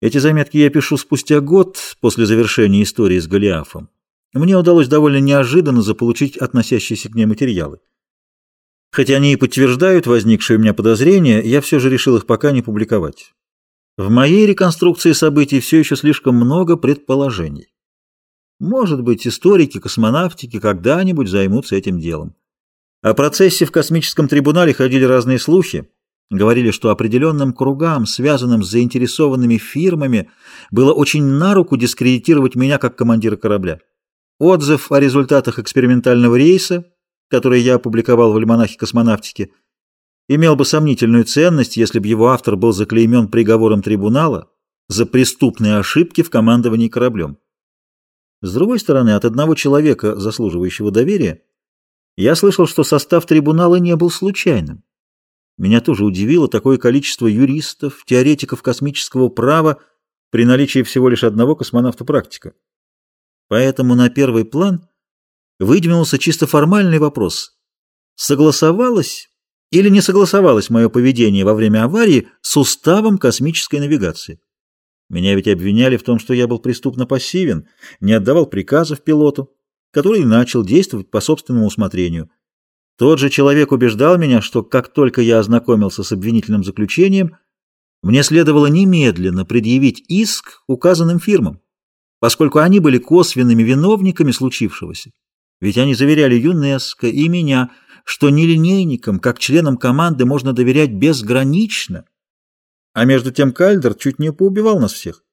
Эти заметки я пишу спустя год после завершения истории с Голиафом. Мне удалось довольно неожиданно заполучить относящиеся к ней материалы. Хотя они и подтверждают возникшие у меня подозрения, я все же решил их пока не публиковать. В моей реконструкции событий все еще слишком много предположений. Может быть, историки космонавтики когда-нибудь займутся этим делом. О процессе в космическом трибунале ходили разные слухи. Говорили, что определенным кругам, связанным с заинтересованными фирмами, было очень на руку дискредитировать меня как командира корабля. Отзыв о результатах экспериментального рейса, который я опубликовал в альманахе космонавтики, имел бы сомнительную ценность, если бы его автор был заклеймен приговором трибунала за преступные ошибки в командовании кораблем. С другой стороны, от одного человека, заслуживающего доверия, я слышал, что состав трибунала не был случайным. Меня тоже удивило такое количество юристов, теоретиков космического права при наличии всего лишь одного космонавта-практика. Поэтому на первый план выдвинулся чисто формальный вопрос. Согласовалось или не согласовалось мое поведение во время аварии с уставом космической навигации? Меня ведь обвиняли в том, что я был преступно пассивен, не отдавал приказов пилоту, который начал действовать по собственному усмотрению – тот же человек убеждал меня, что как только я ознакомился с обвинительным заключением, мне следовало немедленно предъявить иск указанным фирмам, поскольку они были косвенными виновниками случившегося. Ведь они заверяли ЮНЕСКО и меня, что нелинейникам, как членам команды, можно доверять безгранично. А между тем Кальдер чуть не поубивал нас всех.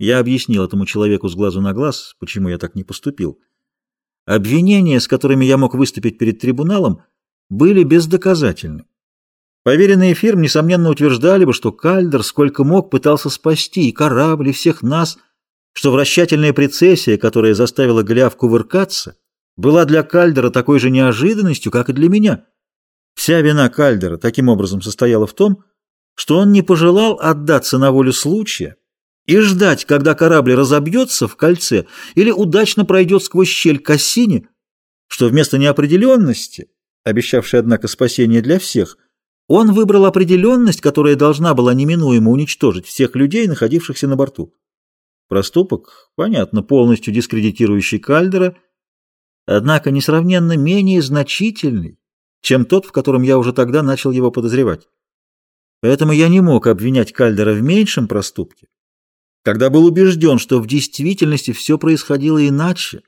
Я объяснил этому человеку с глазу на глаз, почему я так не поступил. Обвинения, с которыми я мог выступить перед трибуналом, были бездоказательны. Поверенные фирм, несомненно, утверждали бы, что Кальдер сколько мог пытался спасти и корабль, и всех нас, что вращательная прецессия, которая заставила Гляв кувыркаться, была для Кальдера такой же неожиданностью, как и для меня. Вся вина Кальдера таким образом состояла в том, что он не пожелал отдаться на волю случая и ждать, когда корабль разобьется в кольце или удачно пройдет сквозь щель к осине, что вместо неопределенности, обещавшей, однако, спасение для всех, он выбрал определенность, которая должна была неминуемо уничтожить всех людей, находившихся на борту. Проступок, понятно, полностью дискредитирующий Кальдера, однако несравненно менее значительный, чем тот, в котором я уже тогда начал его подозревать. Поэтому я не мог обвинять Кальдера в меньшем проступке, когда был убежден, что в действительности все происходило иначе,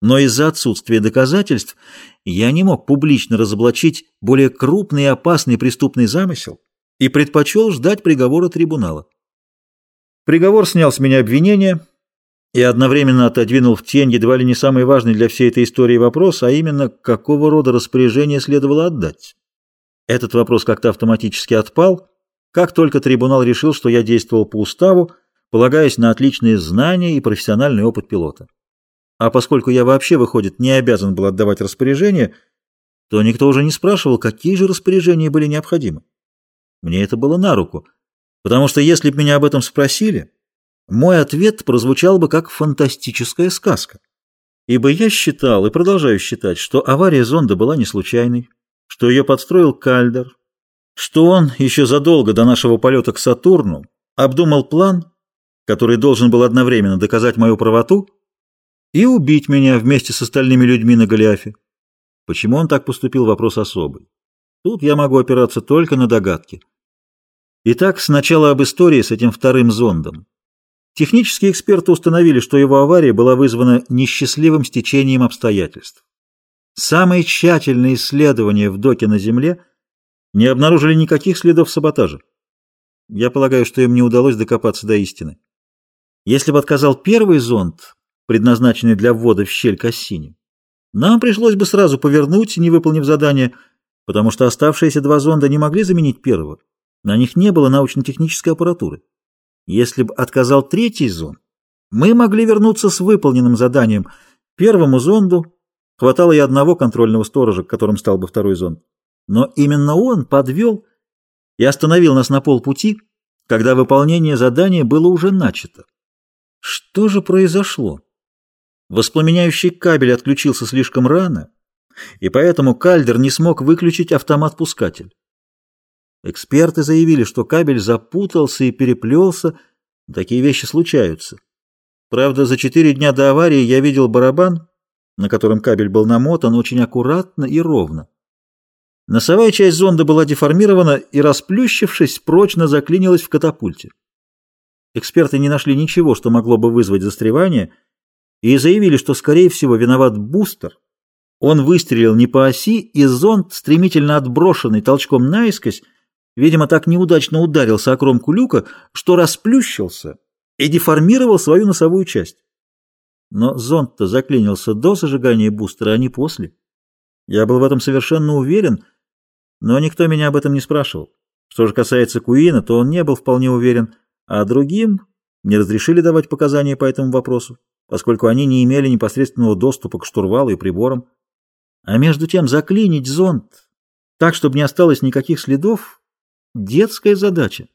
но из-за отсутствия доказательств я не мог публично разоблачить более крупный и опасный преступный замысел и предпочел ждать приговора трибунала. Приговор снял с меня обвинение и одновременно отодвинул в тень едва ли не самый важный для всей этой истории вопрос, а именно, какого рода распоряжение следовало отдать. Этот вопрос как-то автоматически отпал, как только трибунал решил, что я действовал по уставу, полагаясь на отличные знания и профессиональный опыт пилота. А поскольку я вообще, выходит, не обязан был отдавать распоряжения, то никто уже не спрашивал, какие же распоряжения были необходимы. Мне это было на руку, потому что если бы меня об этом спросили, мой ответ прозвучал бы как фантастическая сказка. Ибо я считал и продолжаю считать, что авария зонда была не случайной, что ее подстроил Кальдер, что он еще задолго до нашего полета к Сатурну обдумал план, который должен был одновременно доказать мою правоту и убить меня вместе с остальными людьми на Голиафе. Почему он так поступил, вопрос особый. Тут я могу опираться только на догадки. Итак, сначала об истории с этим вторым зондом. Технические эксперты установили, что его авария была вызвана несчастливым стечением обстоятельств. Самые тщательные исследования в доке на Земле не обнаружили никаких следов саботажа. Я полагаю, что им не удалось докопаться до истины. Если бы отказал первый зонд, предназначенный для ввода в щель Кассини, нам пришлось бы сразу повернуть, не выполнив задание, потому что оставшиеся два зонда не могли заменить первого. На них не было научно-технической аппаратуры. Если бы отказал третий зонд, мы могли вернуться с выполненным заданием. Первому зонду хватало и одного контрольного сторожа, которым стал бы второй зонд. Но именно он подвел и остановил нас на полпути, когда выполнение задания было уже начато. Что же произошло? Воспламеняющий кабель отключился слишком рано, и поэтому Кальдер не смог выключить автомат-пускатель. Эксперты заявили, что кабель запутался и переплелся, Такие вещи случаются. Правда, за четыре дня до аварии я видел барабан, на котором кабель был намотан, очень аккуратно и ровно. Носовая часть зонда была деформирована и, расплющившись, прочно заклинилась в катапульте. Эксперты не нашли ничего, что могло бы вызвать застревание, и заявили, что, скорее всего, виноват бустер. Он выстрелил не по оси, и зонд, стремительно отброшенный толчком наискось, видимо, так неудачно ударился о кромку люка, что расплющился и деформировал свою носовую часть. Но зонд-то заклинился до зажигания бустера, а не после. Я был в этом совершенно уверен, но никто меня об этом не спрашивал. Что же касается Куина, то он не был вполне уверен, а другим не разрешили давать показания по этому вопросу, поскольку они не имели непосредственного доступа к штурвалу и приборам. А между тем заклинить зонд так, чтобы не осталось никаких следов, детская задача.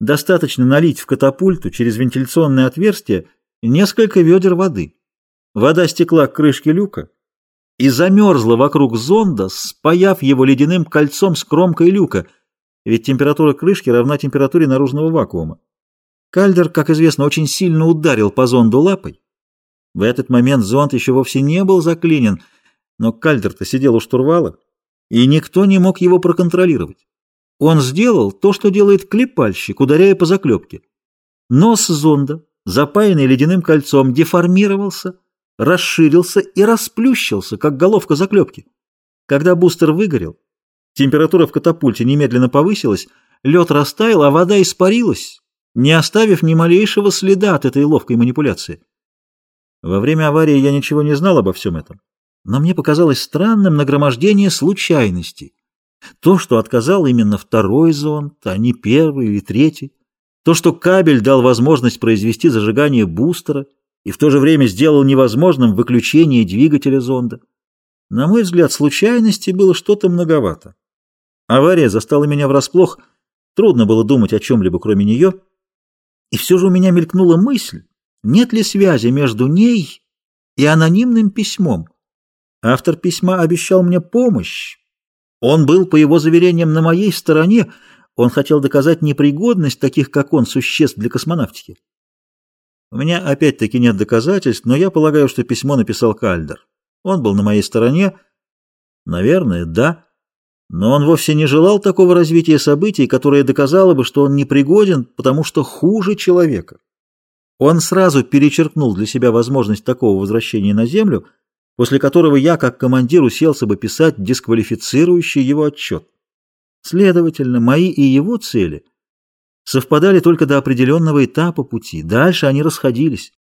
Достаточно налить в катапульту через вентиляционное отверстие несколько ведер воды. Вода стекла к крышке люка и замерзла вокруг зонда, спаяв его ледяным кольцом с кромкой люка, ведь температура крышки равна температуре наружного вакуума. Кальдер, как известно, очень сильно ударил по зонду лапой. В этот момент зонд еще вовсе не был заклинен, но Кальдер-то сидел у штурвала, и никто не мог его проконтролировать. Он сделал то, что делает клепальщик, ударяя по заклепке. Нос зонда, запаянный ледяным кольцом, деформировался, расширился и расплющился, как головка заклепки. Когда бустер выгорел, температура в катапульте немедленно повысилась, лед растаял, а вода испарилась, не оставив ни малейшего следа от этой ловкой манипуляции. Во время аварии я ничего не знал обо всем этом, но мне показалось странным нагромождение случайностей. То, что отказал именно второй зонд, а не первый или третий, то, что кабель дал возможность произвести зажигание бустера и в то же время сделал невозможным выключение двигателя зонда. На мой взгляд, случайностей было что-то многовато. Авария застала меня врасплох, трудно было думать о чем-либо кроме нее, и все же у меня мелькнула мысль, нет ли связи между ней и анонимным письмом. Автор письма обещал мне помощь. Он был, по его заверениям, на моей стороне. Он хотел доказать непригодность таких, как он, существ для космонавтики. У меня опять-таки нет доказательств, но я полагаю, что письмо написал Кальдер. Он был на моей стороне. Наверное, да. Но он вовсе не желал такого развития событий, которое доказало бы, что он непригоден, потому что хуже человека. Он сразу перечеркнул для себя возможность такого возвращения на Землю, после которого я, как командир, уселся бы писать дисквалифицирующий его отчет. Следовательно, мои и его цели совпадали только до определенного этапа пути, дальше они расходились.